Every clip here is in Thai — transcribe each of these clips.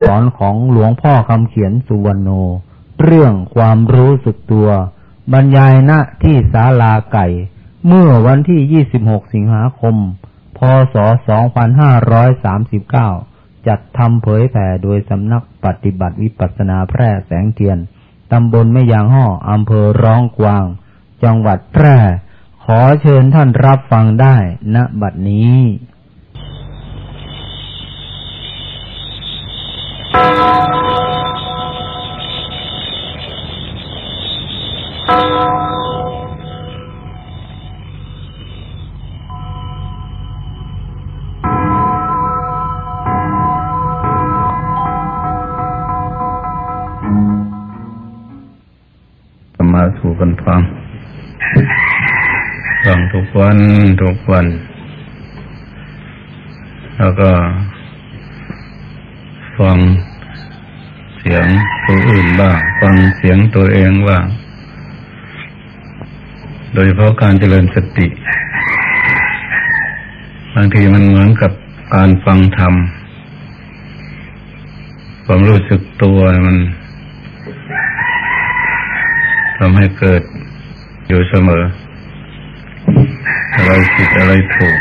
สอนของหลวงพ่อคำเขียนสุวรรณโน เรื่องความรู้สึกตัว บรรยายณที่ศาลาไก่ เมื่อวันที่ 26 สิงหาคม พศ 2539 จัดทำเผยแผ่โดยสำนักปฏิบัติวิปัสนาแพร่แสงเทียน ตำบลแม่ยางห่ออำเภอร้องกวาง จังหวัดแพร่ ขอเชิญท่านรับฟังได้ณบัดนี้ กันฟัง ฟังทุกวันทุกวัน แล้วก็ ฟังเสียงตัวอื่นบ้าง ฟังเสียงตัวเองบ้าง โดยเพราะการเจริญสติ บางทีมันเหมือนกับการฟังธรรม ความรู้สึกตัวมัน ทำให้เกิดอยู่เสมอ อะไรผิดอะไรถูก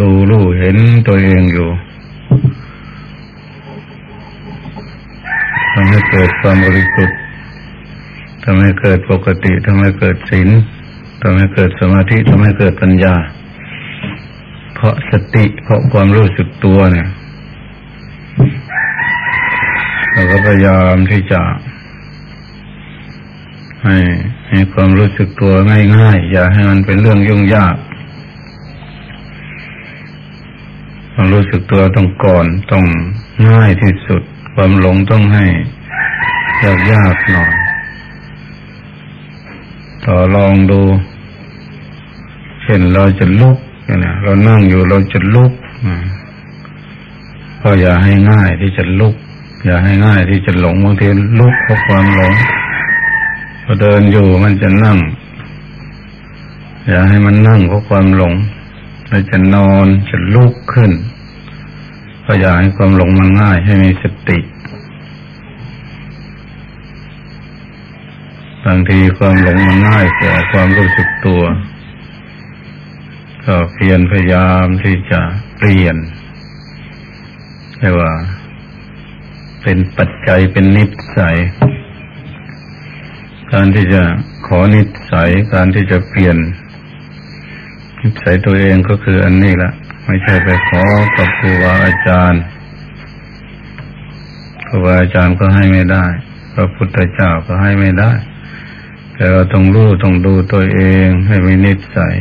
รู้รู้เห็นตัวเองอยู่ทำให้เกิดความบริสุทธิ์ทำให้เกิดปกติทำให้เกิดศีลทำให้เกิดสมาธิทำให้เกิดปัญญา เพราะสติเพราะความรู้สึกตัวเนี่ยเราก็พยายามที่จะ ให้ให้ความรู้สึกตัวง่ายๆ อย่าให้มันเป็นเรื่องยุ่งยากความรู้สึกตัวต้องก่อนต้องง่ายที่สุด ความหลงต้องให้ยากยากหน่อยต่อลองดูเช่นเราจะลุกนี่ยเรานั่งอยู่เราจะลุกก็อย่าให้ง่ายที่จะลุก อย่าให้ง่ายที่จะหลงบางทีลุกเพราะความหลง อเดินอยู่มันจะนั่ง อย่าให้มันนั่งเพราะความหลงเราจะนอนจะลุกขึ้น ก็อย่าให้ความหลงมันง่ายให้มีสติ บางทีความหลงมันง่ายกว่าความรู้สึกตัว ก็เพียรพยายามที่จะเปลี่ยนเรียกว่า เป็นปัจจัยเป็นนิสัย การที่จะขอนิสัยการที่จะเปลี่ยนนิสัยตัวเองก็คืออันนี้ละไม่ใช่ไปขอกับครูบาอาจารย์ครูบาอาจารย์ก็ให้ไม่ได้พระพุทธเจ้าก็ให้ไม่ได้ แต่เราต้องรู้ต้องดูตัวเองให้มีนิสัย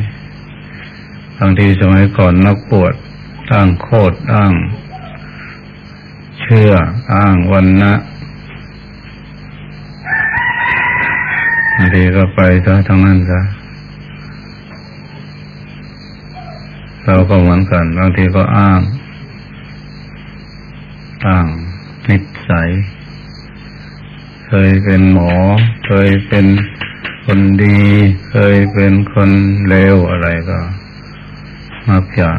บางทีสมัยก่อนนักปวดอ้างโคตรอ้าง เชื่ออ้างวันนะ บางทีก็ไปซะทั้งนั้นซะเราก็เหมือนกัน บางทีก็อ้างอ้างนิสัย เคยเป็นหมอ เคยเป็นคนดี เคยเป็นคนเลวอะไรก็มักจะ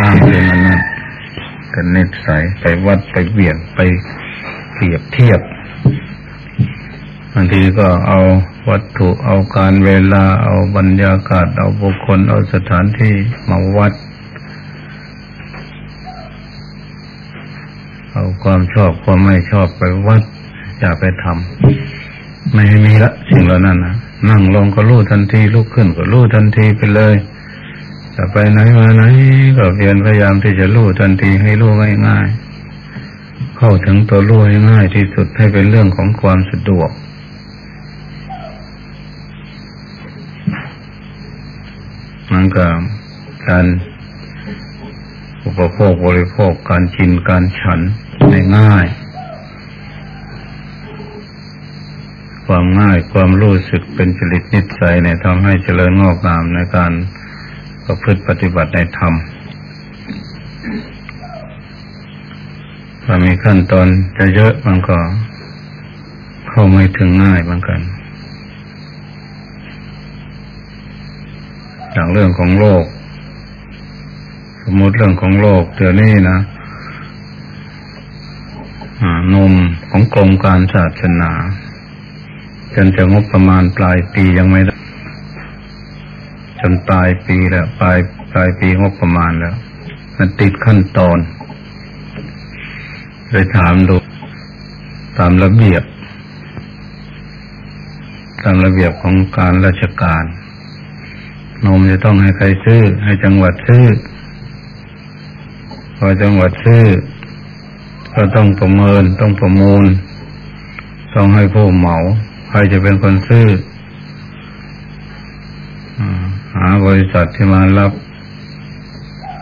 อ้างเป็นอันนั้นเป็นนิสัยไปวัดไปเบี่ยงไปเปรียบเทียบ บางทีก็เอาวัตถุเอาการเวลาเอาบรรยากาศ เอาบุคคลเอาสถานที่มาวัด เอาความชอบความไม่ชอบไปวัด อย่าไปทำไม่ให้มีละสิ่งเหล่านั้นนะนั่งลงก็รู้ทันทีลุกขึ้นก็รู้ทันทีไปเลยจะไปไหนมาไหนก็เพียรพยายามที่จะรู้ทันทีให้รู้ง่ายๆเข้าถึงตัวรู้ให้ง่ายที่สุดให้เป็นเรื่องของความสะดวก มันก็การอุปโภคบริโภคการกินการฉันง่าย ความง่ายความรู้สึกเป็นจริตนิสัยเนี่ยทำให้เจริญงอกงามในการประพฤติปฏิบัติในธรรมถ้ามีขั้นตอนจะเยอะมันก็เข้าไม่ถึงง่ายเหมือนกัน อย่างเรื่องของโลก สมมติเรื่องของโลกเดี๋ยวนี้นะนมของกรมการศาสนาจนจะงบประมาณปลายปียังไม่ได้จนปลายปีแล้วปลายปลายปีงบประมาณแล้ว มันติดขั้นตอนเลยถามดูตามระเบียบ ตามระเบียบของการราชการ นมจะต้องให้ใครซื้อ ให้จังหวัดซื้อ พอจังหวัดซื้อ ก็ต้องประเมินต้องประมูล ต้องให้ผู้เหมา ใครจะเป็นคนซื้อหาบริษัทที่มารับ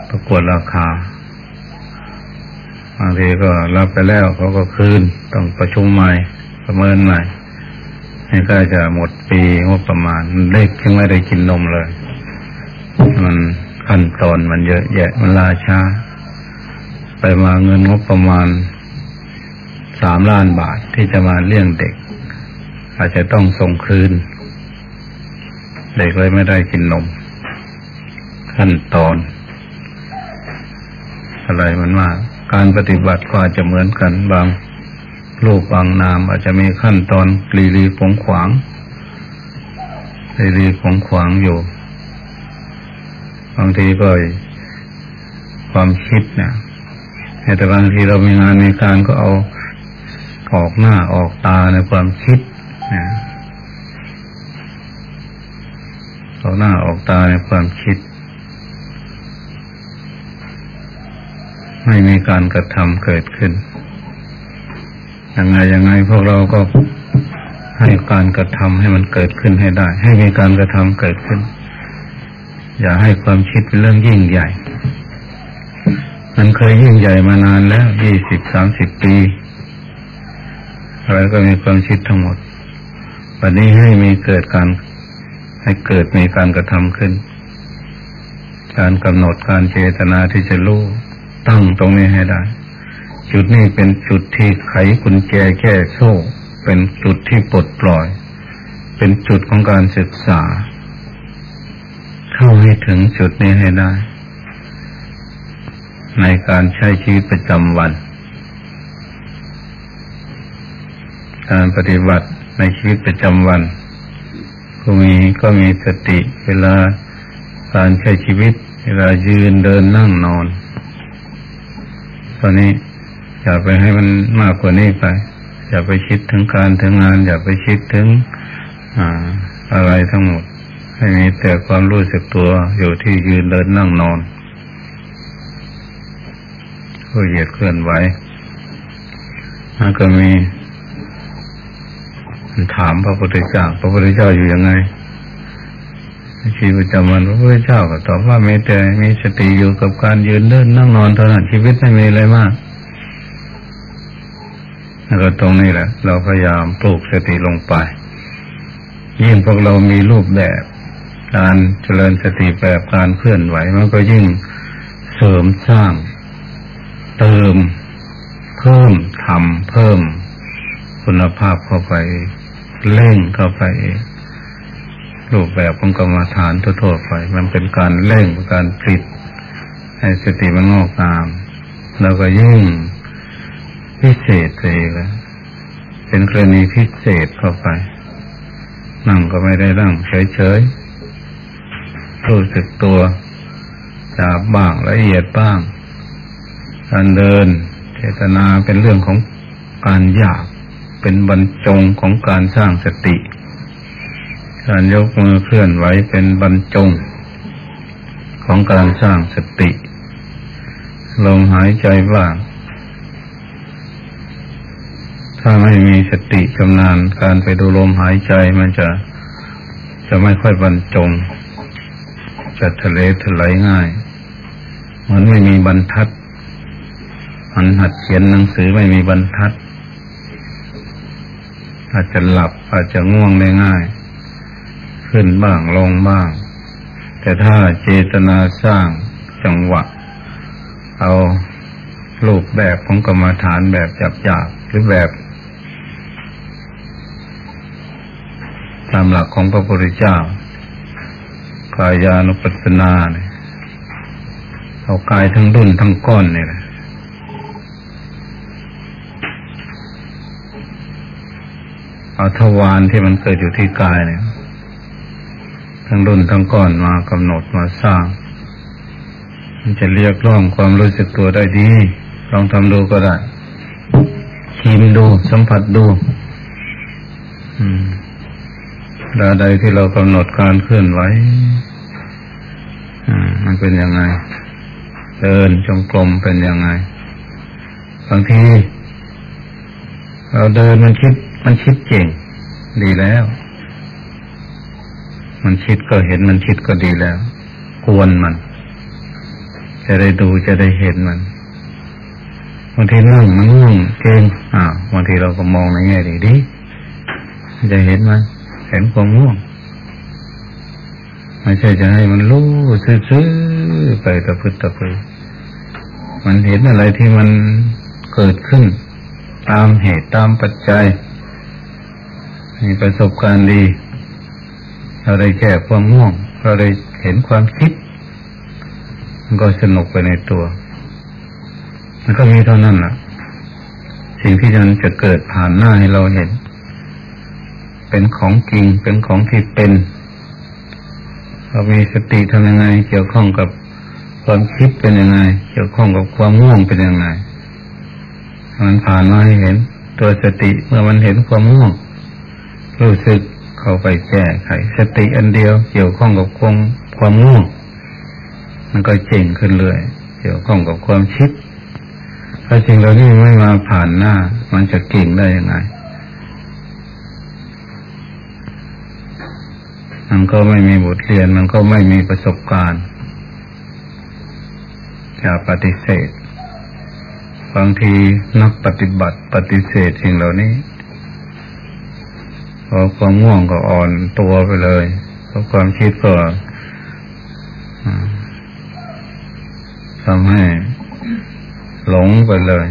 ประกวดราคาบางทีก็รับไปแล้วเขาก็คืน ต้องประชุมใหม่ ประเมินใหม่นี่ก็จะหมดปีงบประมาณเล็กยังไม่ได้กินนมเลย มันขั้นตอนมันเยอะแยะมันลาช้า ไปมาเงินงบประมาณสามล้านบาทที่จะมาเลี้ยงเด็ก อาจจะต้องส่งคืน เด็กเลยไม่ได้กินนม ขั้นตอน อะไรมันมากการปฏิบัติก็อาจจะเหมือนกันบางรูปบางนาม อาจจะมีขั้นตอนลีลีผงขวางลีลีผงขวางอยู่ บางทีก็ความคิดนะแต่บางทีเรามีงานมีการก็เอาออกหน้าออกตาในความคิดนะออกหน้าออกตาในความคิด ไม่มีการกระทำเกิดขึ้นยังไงยังไงพวกเราก็ให้การกระทำให้มันเกิดขึ้นให้ได้ ให้มีการกระทำเกิดขึ้น อย่าให้ความคิดเป็นเรื่องยิ่งใหญ่ มันเคยยิ่งใหญ่มานานแล้วยี่สิบสามสิบปีอะไรก็มีความคิดทั้งหมดวันนี้ให้มีเกิดการให้เกิดมีการกระทำขึ้น การกำหนดการเจตนาที่จะรู้ตั้งตรงนี้ให้ได้ จุดนี้เป็นจุดที่ไขกุญแจแก้โซ่ เป็นจุดที่ปลดปล่อย เป็นจุดของการศึกษา เข้าให้ถึงจุดนี้ให้ได้ ในการใช้ชีวิตประจำวัน การปฏิบัติในชีวิตประจำวันก็มีก็มีสติเวลาการใช้ชีวิต เวลายืนเดินนั่งนอน ตอนนี้อย่าไปให้มันมากกว่านี้ไป อย่าไปคิดถึงการถึงงาน อย่าไปคิดถึงออะไรทั้งหมด ให้มีแต่ความรู้สึกตัวอยู่ที่ยืนเดินนั่งนอนก็เหยียดเคลื่อนไหวแล้วก็มีถามพระพุทธเจ้า พระพุทธเจ้าอยู่ยังไงชีวิตประจำวันพระพุทธเจ้าก็ตอบว่ามีแต่มีสติอยู่กับการยืนเดินนั่งนอนเท่านั้นชีวิตไม่มีอะไรมากแล้วก็ตรงนี้แหละ เราพยายามปลูกสติลงไป ยิ่งพวกเรามีรูปแบบ การเจริญสติแบบการเคลื่อนไหวมันก็ยิ่งเสริมสร้าง เติม เพิ่มทำเพิ่ม คุณภาพเข้าไปเร่งเข้าไป รูปแบบของกรรมฐานทั่วๆไป มันเป็นการเร่งการผลิตให้สติมันงอกงาม แล้วก็ยิ่งพิเศษเลยเป็นกรณีพิเศษเข้าไป นั่งก็ไม่ได้นั่งเฉยๆ รู้สึกตัวจาบบ้างละเอียดบ้าง การเดินเจตนาเป็นเรื่องของการอยากเป็นบรรจงของการสร้างสติ การยกมือเคลื่อนไหวเป็นบรรจง ของการสร้างสติ ลมหายใจบ้าง ถ้าไม่มีสติชำนาญการไปดูลมหายใจมันจะจะไม่ค่อยบรรจง จะทะเลทลายง่ายเหมือนไม่มีบรรทัด มันหัดเขียนหนังสือไม่มีบรรทัด อาจจะหลับอาจจะง่วงได้ง่าย ขึ้นบ้างลงบ้าง แต่ถ้าเจตนาสร้างจังหวะ เอารูปแบบของกรรมฐานแบบจับๆหรือแบบ ตามหลักของพระพุทธเจ้า กายานุปัสสนาเนี่ยเอากายทั้งดุนทั้งก้อนเนี่ยเอาทวารที่มันเกิดอยู่ที่กายเนี่ย ทั้งรุ่นทั้งก้อนมากำหนดมาสร้าง มันจะเรียกร้องความรู้สึกตัวได้ดี ลองทำดูก็ได้ชิมดู สัมผัสดู อืม ดาใดที่เรากำหนดการเคลื่อนไหวมันเป็นยังไง เดินจงกรมเป็นยังไง บางที เราเดินมันคิด มันคิดเก่ง ดีแล้ว มันคิดก็เห็นมันคิดก็ดีแล้วกวนมัน จะได้ดูจะได้เห็นมันบางทีนั่งมันง่งเก่งอ่าบางทีเราก็มองในแง่ดีดีจะเห็นมัน ห็นความง่วงไม่ใช่จะให้มันรู้ซื่อๆไปตะพึดตะพือมันเห็นอะไรที่มันเกิดขึ้น ตามเหตุตามปัจจัย มีประสบการณ์ดี เราได้แก้ความง่วง เราได้เห็นความคิด มันก็สนุกไปในตัว มันก็มีเท่านั้นแหละสิ่งที่มันจะเกิดผ่านหน้าให้เราเห็น เป็นของจริง เป็นของที่เป็นเรามีสติทำยังไง เกี่ยวข้องกับความคิดเป็นยังไง เกี่ยวข้องกับความง่วงเป็นยังไง มันผ่านมาให้เห็น ตัวสติเมื่อมันเห็นความง่วง รู้สึกเข้าไปแก้ไข สติอันเดียว เกี่ยวข้องกับความความง่วง มันก็เจ๋งขึ้นเลยเกี่ยวข้องกับความคิดถ้าจริงเรานี่ไม่มาผ่านหน้า มันจะเก่งได้ยังไง มันก็ไม่มีบทเรียน มันก็ไม่มีประสบการณ์อย่าปฏิเสธ บางทีนักปฏิบัติปฏิเสธสิ่งเหล่านี้เพอความง่วงก็อ่อนตัวไปเลยเพอความคิดก็ทำให้หลงไปเลย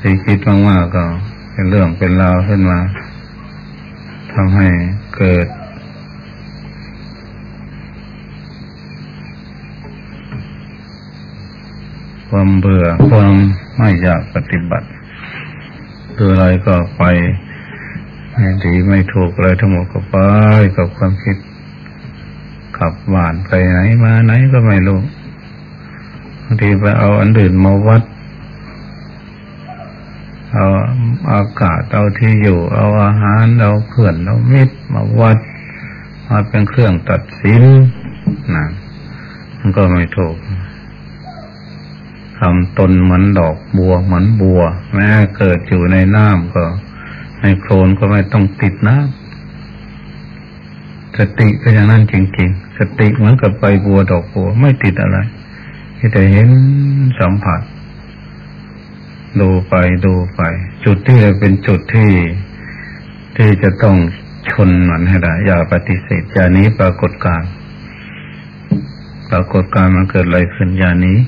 ที่คิดมากๆก็เป็นเรื่องเป็นราวขึ้นมาทำให้เกิด ความเบื่อความไม่อยากปฏิบัติตัวอะไรก็ไปไม่ดีไม่ถูกอะไรทั้งหมดก็ไปกับความคิดขับหวานไปไหนมาไหนก็ไม่รู้บางทีไปเอาอันอื่นมาวัด เอาอากาศเอาที่อยู่ เอาอาหารเอาเพื่อนเอามิตรมาวัดมาเป็นเครื่องตัดสินนะมันก็ไม่ถูก ทำตนเหมือนดอกบัวเหมือนบัว แม้เกิดอยู่ในน้ำก็ ในโคลนก็ไม่ต้องติดน้ำสติก็อย่างนั้นจริงๆ สติเหมือนกับใบบัวดอกบัวไม่ติดอะไรแต่เห็นสัมผัส ดูไปดูไป จุดที่เป็นจุดที่ที่จะต้องชนมันให้ได้ อย่าปฏิเสธอย่านี้ปรากฏการปรากฏการมันเกิดอะไรขึ้นอย่านี้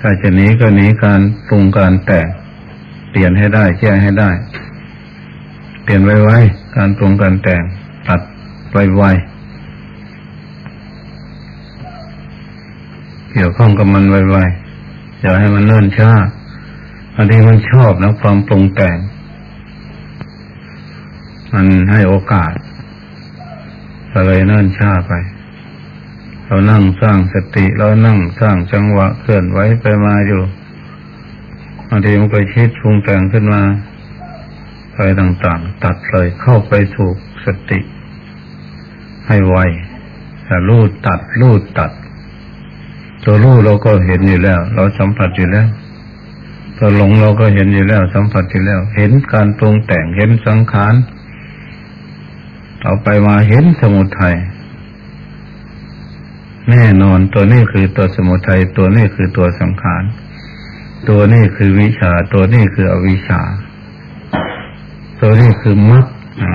ถ้าจะหนีก็หนีการปรุงการแต่งเปลี่ยนให้ได้แก้ให้ได้ เปลี่ยนไวไวการปรุงการแต่งตัดไวไวเกี่ยวข้องกับมันไวไวอย่าให้มันเนิ่นช้าอันนี้มันชอบนะความปรุงแต่ง มันให้โอกาสก็เลยเนิ่นช้าไป เรานั่งสร้างสติเรานั่งสร้างจังหวะเคลื่อนไหวไปมาอยู่บางทีมันก็คิดปรุงแต่งขึ้นมาไปต่างๆ ตัดเลยเข้าไปถูกสติ ให้ไวแต่รูดตัดรูดตัด ตัวรู้เราก็เห็นอยู่แล้ว เราสัมผัสอยู่แล้วตัวหลงเราก็เห็นอยู่แล้ว สัมผัสอยู่แล้ว เห็นการปรุงแต่งเห็นสังขารเอาไปมาเห็นสมุทัย แน่นอนตัวนี้คือตัวสมุทัยตัวนี้คือตัวสังขาร ตัวนี้คือวิชา ตัวนี้คืออวิชา ตัวนี้คือมรรค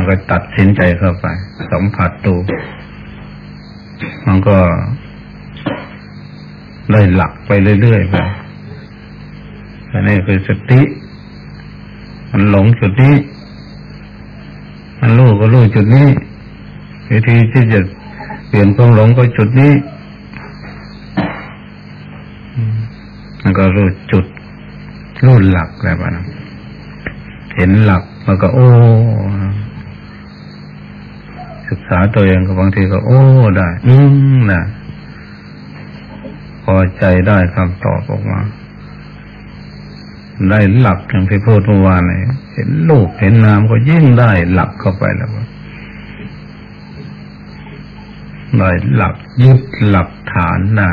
ก็ตัดสินใจเข้าไป สัมผัสตัวมันก็ได้หลักไปเรื่อยๆไปอันนี้คือสติ มันหลงจุดนี้ มันรู้ก็รู้จุดนี้ วิธีที่จะเปลี่ยนความหลงก็จุดนี้ แล้วก็รู้จุดรู้หลักแล้วนะเห็นหลักมันก็ โอ้ศึกษาตัวเองก็บางทีก็ โอ้ได้ อืมนะพอใจได้คำตอบออกมา ได้หลักอย่างที่พูดเมื่อวานเลยเห็นลูกเห็นนามก็ยิ่งได้หลักเข้าไปแล้วได้หลักยึดหลักฐานได้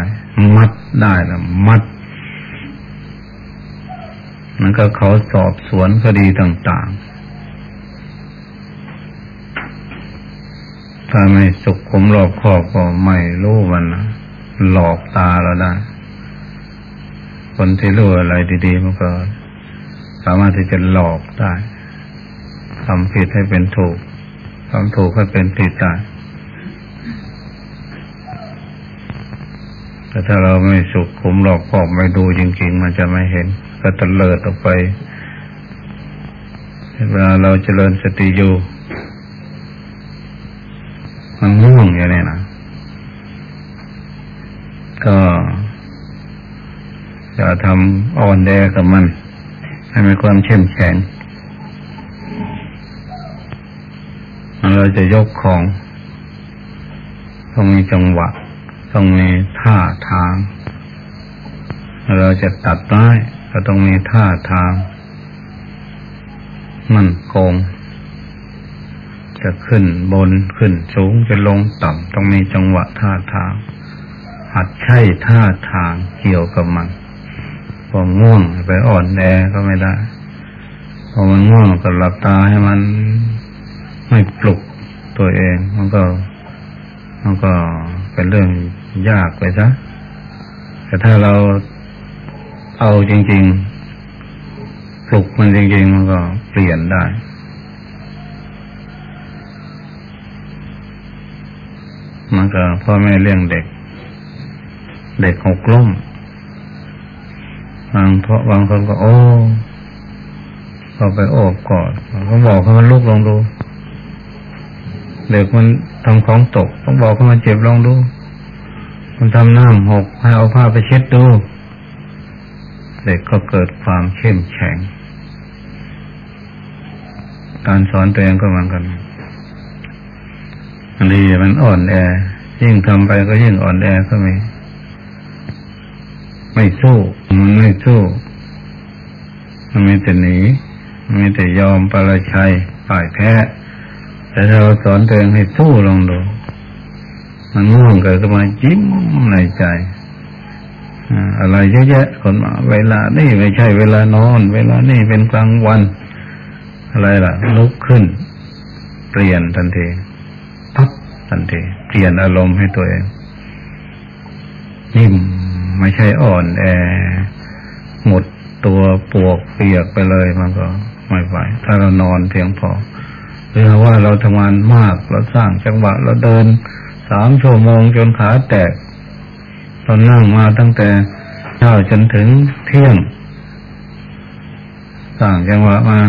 มัดได้แล้วมัด นั่นก็เขาสอบสวนคดีต่างๆ ถ้าไม่สุขขมรอบคอบก็ไม่รู้มันนะหลอกตาเราได้ คนที่รู้อะไรดีๆมันก็ สามารถที่จะหลอกได้ทำผิดให้เป็นถูกทำถูกให้เป็นผิดได้แต่ถ้าเราไม่สุขขมหลอกคอบไม่ดูจริง ๆ มันจะไม่เห็น ก็ตะเลิดออกไป เวลาเราเจริญสติอยู่ มันง่วงอย่างนี้นะก็จะทำอ่อนแอกับมัน ให้มีความเข้มแข็งเราจะยกของต้องมีจังหวะ ต้องมีท่าทาง เราจะตัดไม้ ก็ต้องมีท่าทาง มันคงจะขึ้นบนขึ้นสูงจะลงต่ำต้องมีจังหวะท่าทาง หัดใช้ท่าทางเกี่ยวกับมันพอง่วงไปอ่อนแอก็ไม่ได้พอมันง่วงก็หลับตาให้มันไม่ปลุกตัวเอง มันก็ มันก็เป็นเรื่องยากไปซะแต่ถ้าเรา เอาจริง ๆ ปลุกมันจริง ๆ มันก็เปลี่ยนได้ มันก็พ่อแม่เลี้ยงเด็ก เด็กหกล้มบางเพราะบางคนก็โอ้ก็ไปโอบกอดเขาบอกให้มันลุกลองดู เด็กมันทำของตกต้องบอกให้มันเจ็บลองดู มันทำน้ำหกให้เอาผ้าไปเช็ดดู เด็กก็เกิดความเข้มแข็ง การสอนตัวเองก็เหมือนกันอันนี้มันอ่อนแอ ยิ่งทำไปก็ยิ่งอ่อนแอก็มีไม่สู้ มันไม่สู้ มันมีแต่หนีมันมีแต่ยอมปราชัยฝ่ายแพ้ แต่เราสอนตัวเองให้สู้ลองดู มันง่วงเกิดขึ้นมาจิ้มในใจ อะไรเยอะแยะคนมา เวลานี่ไม่ใช่เวลานอน เวลานี่เป็นกลางวัน อะไรล่ะ ลุกขึ้น เปลี่ยนทันทีพับทันทีเปลี่ยนอารมณ์ให้ตัวเองยิ้มไม่ใช่อ่อนแอหมดตัวปวกเปียกไปเลยมันก็ไม่ไหวถ้าเรานอนเพียงพอหรือว่าเราทำงานมากเราสร้างจังหวะเราเดินสามชั่วโมงจนขาแตก ตอนนั่งมาตั้งแต่เช้าจนถึงเที่ยงสร้างจังหวะมา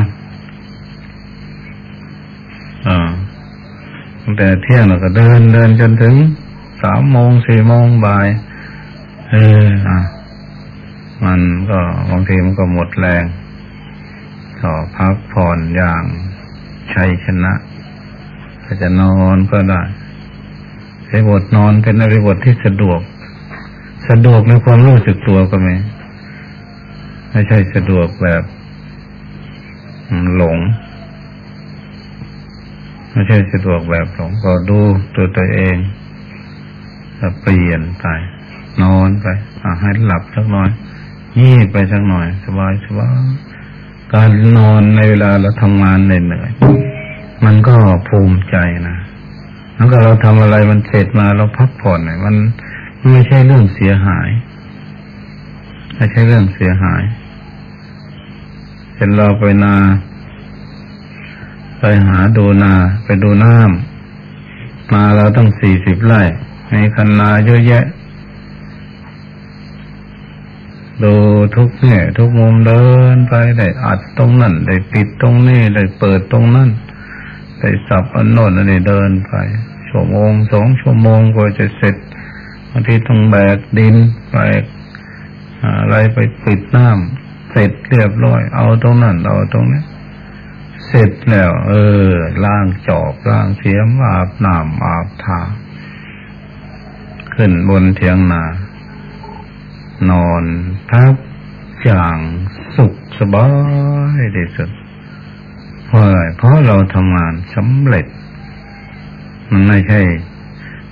อ่าตั้งแต่เที่ยงเราก็เดินเดินจนถึงสามโมงสี่โมงบ่ายเอออะมันก็บางทีมันก็หมดแรงก็พักผ่อนอย่างชัยชนะถ้าจะนอนก็ได้ใช้บทนอนเป็นอริบทที่สะดวก สะดวกในความรู้สึกตัวก็ไหมไม่ใช่สะดวกแบบหลง ไม่ใช่สะดวกแบบหลงก็ดูตัวตัวเองจะเปลี่ยนไปนอนไปให้หลับสักหน่อยยี่ไปสักหน่อย สบายสบายการนอนในเวลาเราทำงานเหนื่อยมันก็ภูมิใจนะแล้วก็เราทำอะไรมันเสร็จมาเราพักผ่อนเนี่ยมัน ไม่ใช่เรื่องเสียหายไม่ใช่เรื่องเสียหายเช่นเราไปนา ไปหาดูนา ไปดูน้ำมาเราต้องสี่สิบไร่ในคันนาเยอะแยะ ดูทุกแง่ทุกมุมเดินไปได้อัดตรงนั้นได้ปิดตรงนี้ได้เปิดตรงนั้นได้สับอันโน้นอันนี้เดินไปชั่วโมงสองชั่วโมงกว่าจะเสร็จ บางทีต้องแบกดินไปอะไรไปปิดน้ำเสร็จเรียบร้อย เอาตรงนั้นเอาตรงนี้เสร็จแล้ว เออล้างจอบล้างเสียมอาบน้ำอาบทาขึ้นบนเทียงนานอนพักอย่างสุขสบายที่สุดเพราะอะไรเพราะเราทำงานสำเร็จ มันไม่ใช่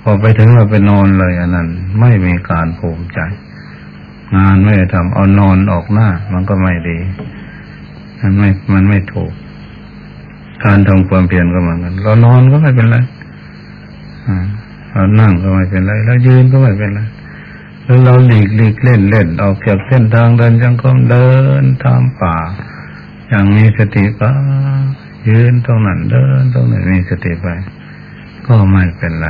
พอไปถึงเราไปนอนเลยอันนั้น ไม่มีการภูมิใจ งานไม่ได้ทำเอานอนออกหน้า มันก็ไม่ดีมันไม่มันไม่ถูก การทำความเพียรก็เหมือนกันเรานอนก็ไม่เป็นไรเรานั่งก็ไม่เป็นไรเรายืนก็ไม่เป็นไรแล้วเราหลีกหลีกเล่นเล่นออกจากเส้นทางเดินจังก็เดินตามป่า อย่างมีสติปยืนตรงนั้นเดินตรงนั้นมีสติไป ก็ไม่เป็นไร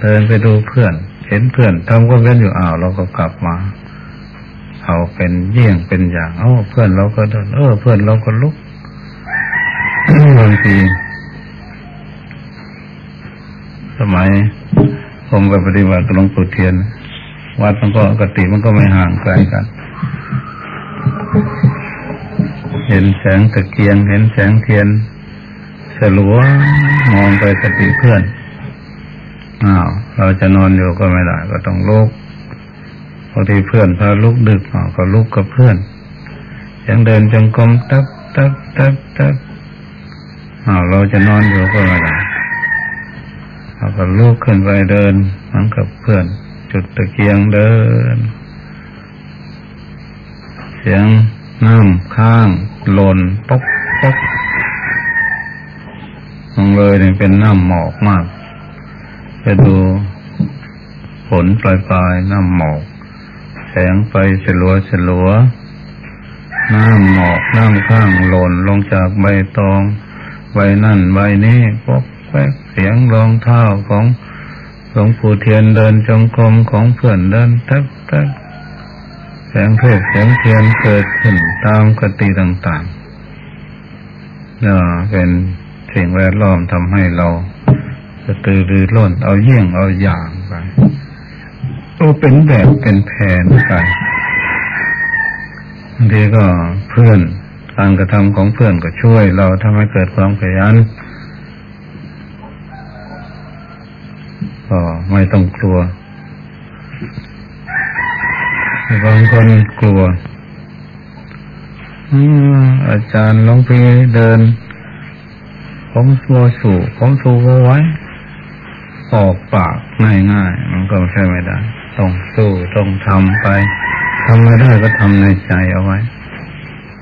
เดินไปดูเพื่อน เห็นเพื่อนทำก็เว้นอยู่อ้าวเราก็กลับมา เอาเป็นเยี่ยงเป็นอย่าง เออเพื่อนเราก็เดิน เออ เพื่อนเราก็ลุกบางทีสมัยผมไปปฏิบัติหลวงปู่เทียน วัดมันก็กติมันก็ไม่ห่างไกลกัน เห็นแสงตะเกียง เห็นแสงเทียนสลัวมองไปกติเพื่อน อ้าวเราจะนอนอยู่ก็ไม่ได้ ก็ต้องลุกพอที่เพื่อนพาลุกดึกอก็ลุกกับเพื่อนยังเดินจงกรมตับตับตับตับอ้าวเราจะนอนอยู่ก็ไม่ได้เราก็ลุกขึ้นไปเดินมันกับเพื่อน จุดตะเกียงเดิน เสียงน้ำข้างหล่นป๊กป๊กลงเลยเนี่ยเป็นน้ำหมอกมาก ไปดูฝนปลายปลายน้ำหมอก แสงไฟฉลัวฉลัวน้ำหมอกน้ำข้างหล่นลงจากใบตอง ใบนั่นใบนี้ปกแป๊กเสียงรองเท้าของหลวงปู่เทียนเดินจงกรมของเพื่อนเดินแทบแทบแสงเทพแสงเทียนเกิดขึ้นตามกติต่างๆเนี่ยเป็นสิ่งแวดล้อมทำให้เรา จะตื่นรือร้นเอาเยี่ยงเอาอย่างไปโอ้เป็นแบบเป็นแผนไปบางทีก็เพื่อนการกระทำของเพื่อนก็ช่วย เราทำให้เกิดความขยันก็ไม่ต้องกลัวบางคนกลัวอาจารย์ลองไปเดิน ผมโมสู่ผมสูไว้ ออกปากง่ายๆมันก็ใช่ไม่ได้ ต้องสู้ต้องทำไปทำไม่ได้ก็ทำในใจเอาไว้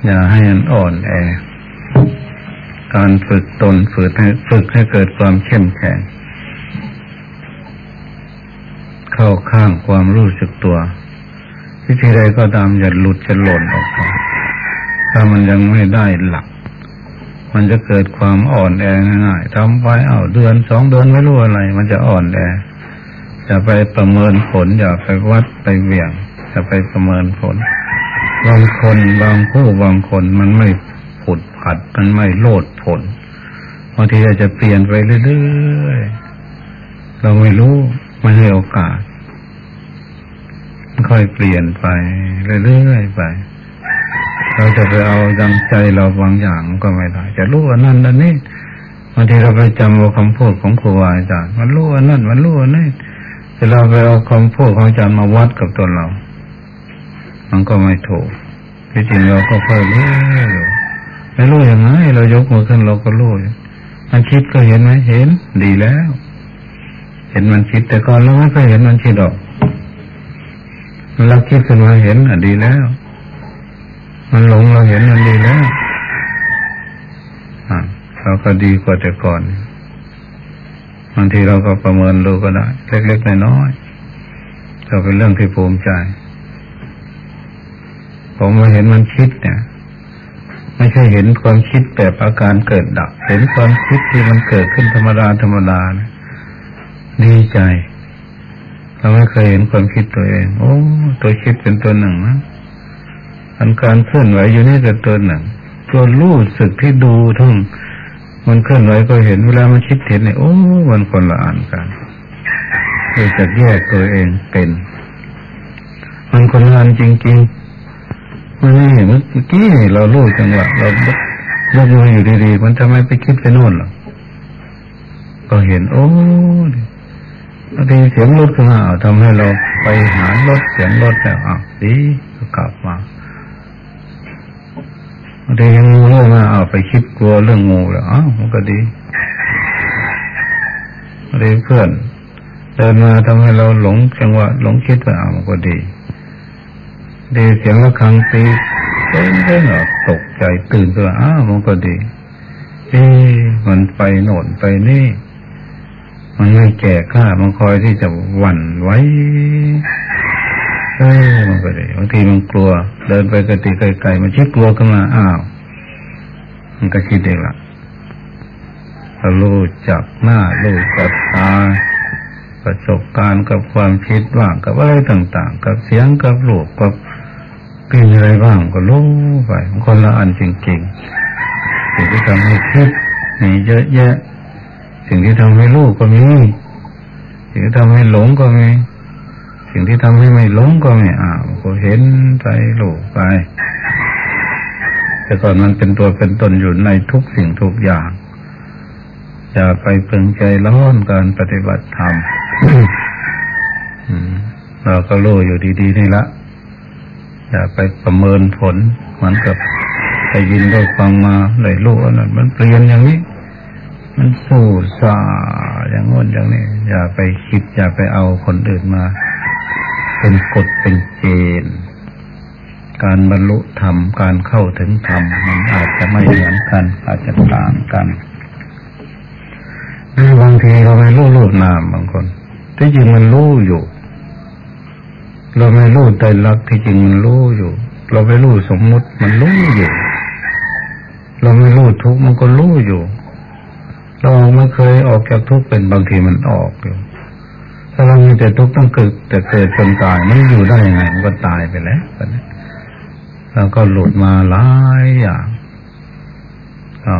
อย่าให้มันอ่อนแอ การฝึกตนฝึกให้ฝึกให้เกิดความเข้มแข็งเข้าข้างความรู้สึกตัววิธีใดก็ตามอย่าหลุดจะหล่นออกไปถ้ามันยังไม่ได้หลัก มันจะเกิดความอ่อนแอง่ายๆทำไปเอาเดือนสองเดือนไม่รู้อะไร มันจะอ่อนแออย่าไปประเมินผล อย่าไปวัดไปเวี่ยงอย่าไปประเมินผล บางคนบางผู้บางคนมันไม่ผุดผัด มันไม่โลดผลบางทีอาจจะเปลี่ยนไปเรื่อยๆเราไม่รู้ไม่ให้โอกาสค่อยเปลี่ยนไปเรื่อยๆไป เราจะไปเอาดังใจเราบางอย่างก็ไม่ได้ จะรู้ว่านั่นนั่นนี่บางทีเราไปจำเอาคำพูดของครูอาจารย์มันรู้ว่านั่น มันรู้ว่านี่แต่เราไปเอาคำพูดของอาจารย์มาวัดกับตัวเรา มันก็ไม่ถูกที่จริงเราก็ค่อยรู้อยู่ไม่รู้อยังไงเรายกมือขึ้นเราก็รู้มันคิดก็เห็นไหมเห็น ดีแล้ว เห็นมันคิดแต่ก่อนเราไม่เคยเห็นมันคิดหรอกเราคิดขึ้นมาเห็นอะดีแล้ว มันหลงเราเห็นมันดีแล้วอะเราก็ดีกว่าแต่ก่อนบางทีเราก็ประเมินดูก็ได้เล็กๆน้อยๆก็เป็นเรื่องที่ภูมิใจ ผมมาเห็นมันคิดเนี่ย ไม่ใช่เห็นความคิดแบบอาการเกิดดับ เห็นความคิดที่มันเกิดขึ้นธรรมดาธรรมดานะดีใจ เราไม่เคยเห็นความคิดตัวเอง โอ้ ตัวคิดเป็นตัวหนึ่งนะ อันการเคลื่อนไหวอยู่นี่เป็นตัวหนึ่งตัวรู้สึกที่ดูทั้งมันเคลื่อนไหวก็เห็นเวลามันคิดเห็นเนี่ยโอ้มันคนละอ่านกันเลยจะแยกตัวเองเป็น มันคนละอ่านจริงๆมันนี่เมื่อกี้เรารู้จังหวะเรายกมืออยู่ดีๆมันทำไมไปคิดไปโน่นหรอก็เห็น โอ้บางทีเสียงรถขึ้นมาทำให้เราไปหารถเสียงรถแล้วอะดีก็กลับมา บางทียังงูเรื่องมาเอาไปคิดกลัวเรื่องงูแล้วอ้าวมันก็ดีบางทีเพื่อนเดินมาทำให้เราหลงจังหวะหลงคิดไปอ้าวมันก็ดีดีเสียงระฆังตีเต้นเต้นตกใจตื่นตัวอ้าวมันก็ดีเอ๊มันไปโน่นไปนี่ มันไม่แก่ข้ามันคอยที่จะหวั่นไว้ เออมันก็ดีบางทีมันกลัว เดินไปกติไกลๆมันชิดกลัวขึ้นมาอ้าว มันก็คิดเองละรู้จักหน้ารู้จักตาประสบการณ์กับความคิดว่างกับอะไรต่าง ๆ กับเสียงกับรูปกับกลิ่นอะไรบ้างก็รู้ไปคนละอันจริงๆสิ่งที่ทำให้คิดมีเยอะแยะ สิ่งที่ทำให้รู้ก็มีสิ่งที่ทำให้หลงก็มี สิ่งที่ทำให้ไม่หลงก็มีอ่าก็เห็นไปรู้ไป แต่ก่อนมันเป็นตัวเป็นตนอยู่ในทุกสิ่งทุกอย่าง อย่าไปเพึงใจร้อนการปฏิบัติธรรมเราก็รู้อยู่ดีๆนี่ละ อย่าไปประเมินผลเหมือนกับไปยินได้ฟังมาเลยรู้ว่านั้นมันเปลี่ยนอย่างนี้ มันสู้ซาอย่างงนอย่างนี้ อย่าไปคิด อย่าไปเอาคนอื่นมา เป็นกฎเป็นเกณฑ์ การบรรลุธรรม การเข้าถึงธรรมมันอาจจะไม่เหมือนกัน อาจจะต่างกันบางทีเราไม่รู้รูปนามบางคนที่จริงมันรู้อยู่ เราไม่รู้ใจรักที่จริงมันรู้อยู่ เราไม่รู้สมมุติมันรู้อยู่ เราไม่รู้ทุกมันก็รู้อยู่ เราไม่เคยออกจากทุกเป็นบางทีมันออกอยู่ ถ้าเรามีแต่ทุกข์ต้องเกิดแต่เกิดจนตายมันอยู่ได้ยังไงมันก็ตายไปแล้วแล้วก็หลุดมาหลายอย่างอ๋อ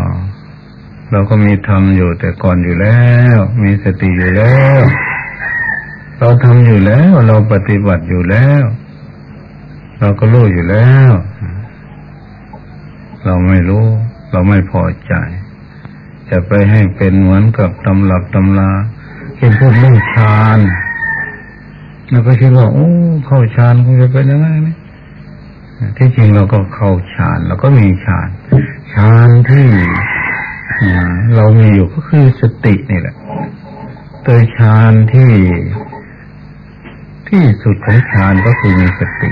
เราก็มีธรรมอยู่แต่ก่อนอยู่แล้ว มีสติอยู่แล้ว เราทำอยู่แล้ว เราปฏิบัติอยู่แล้ว เราก็รู้อยู่แล้ว เราไม่รู้ เราไม่พอใจ จะไปให้เป็นเหมือนกับตำรับตำลา เห็นพูดเรื่องฌานเราก็คิดว่าโอ้เข้าฌานคงจะเป็นยังไงนี่ที่จริงเราก็เข้าฌานเราก็มีฌานฌานที่เรามีอยู่ก็คือสตินี่แหละตัวฌานที่ที่สุดของฌานก็คือมีสติ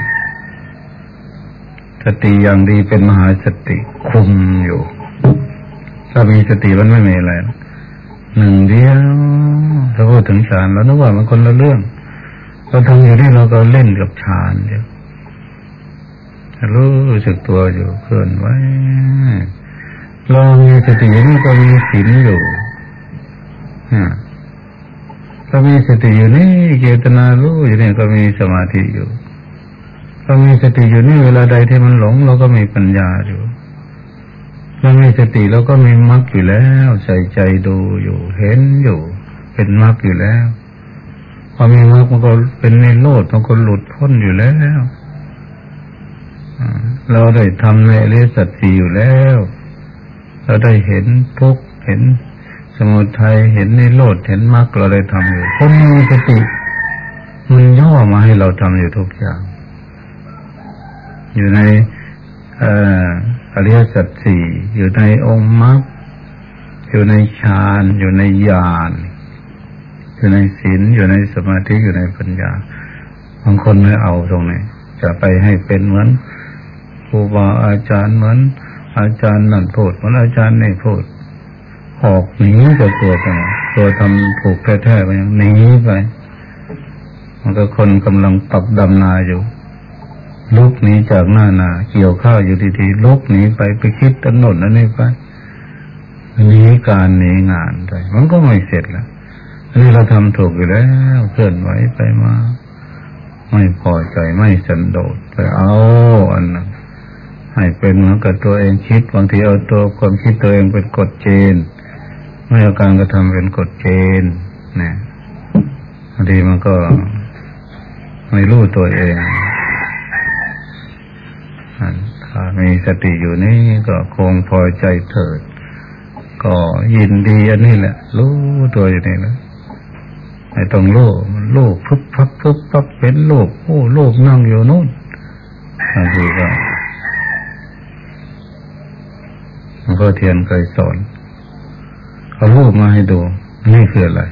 สติอย่างดีเป็นมหาสติคุมอยู่ ถ้ามีสติมันไม่มีอะไรห หนึ่งเดียวถ้าพูดถึงฌานแล้วนึกว่ามันคนละเรื่องเราทำอยู่ที่เราก็เล่นกับฌานเดียวรู้สึกตัวอยู่เคลื่อนไหวเรามีสตินี่ก็มีศีลอยู่ถ้ามีสติอยู่นี่เจตนารู้อยู่นี่ก็มีสมาธิอยู่ถ้ามีสติอยู่นี่เวลาใดที่มันหลง เราก็มีปัญญาอยู่ ถ้ามีสติเราก็มีมรรคอยู่แล้ว ใส่ใจดูอยู่ เห็นอยู่ เป็นมรรคอยู่แล้วพอมีมรรคมันก็เป็นในโลดมันก็หลุดพ้นอยู่แล้วเราได้ทำในเรสัตสีอยู่แล้ว เราได้เห็นทุกเห็นสมุทัยเห็นในโรธเห็นมรรคเราได้ทำอยู่คนมีสติมันย่อมาให้เราทำอยู่ทุกอย่าง อยู่ใน อริยสัจสี่อยู่ในองค์มรรคอยู่ในฌานอยู่ในญาณอยู่ในศีลอยู่ในสมาธิอยู่ในปัญญาบางคนไม่เอาตรงนี้จะไปให้เป็นเหมือนครูบาอาจารย์เหมือน อาจารย์นั่นพูดมันอาจารย์นี่พูดออกหนีกับตัวไปตัวทำถูกแท้ๆไปยังหนีไปมันก็คนกำลังปรับดำนาอยู่ ลุกหนีจากหน้านาเกี่ยวข้าวอยู่ดีๆลุกหนีไปไปคิดถนนนั่นนี่ไปหนีการหนีงานไปมันก็ไม่เสร็จแล้วนนี้เราทำถูกอยู่แล้วเคลื่อนไหวไปมา ไม่พอใจไม่สันโดษไปเอาอันนั้นให้เป็นเหมือนกับตัวเองคิดบางทีเอาตัวความคิดตัวเองเป็นกฎเกณฑ์ไม่เอาการกระทำเป็นกฎเกณฑ์เนี่ยบางทีมันก็ไม่รู้ตัวเอง มีสติอยู่นี่ก็คงพอใจเถิด ก็ยินดีอันนี้แหละ รู้ตัวอยู่นี่นะไอ้ต้องโลกมันโลกพุบพับพุบพับเป็นโลกโอ้โลกนั่งอยู่นู่นบางทีก็มันก็เทียนเคยสอนเอารูปมาให้ดู นี่คืออะไร